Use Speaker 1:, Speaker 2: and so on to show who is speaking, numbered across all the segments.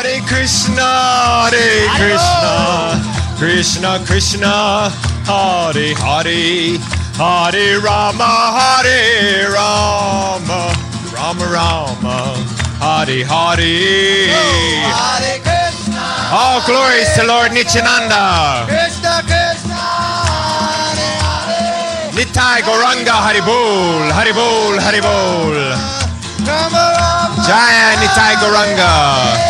Speaker 1: Hare Krishna, Hare Krishna, Krishna Krishna, Hare Hare, Hare Rama, Hare Rama, Rama Rama, Hare Hare.
Speaker 2: Hare Krishna,
Speaker 1: All glories to Lord Nityananda.
Speaker 2: Krishna Krishna, Hare Hare,
Speaker 1: Nitai Gauranga Haribol, Haribol, Haribol.
Speaker 2: Rama Rama,
Speaker 1: Jaya Nitai Gauranga.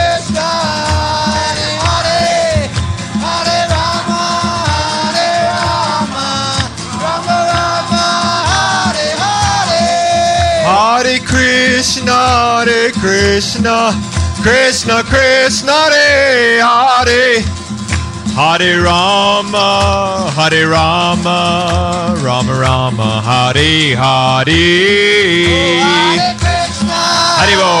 Speaker 1: Krishna, Hare Krishna, Krishna Krishna, Hare Hare. Hare Rama, Hare Rama, Rama Rama, Hare Hare.
Speaker 2: Oh, Hare Krishna,
Speaker 1: Hare Bol.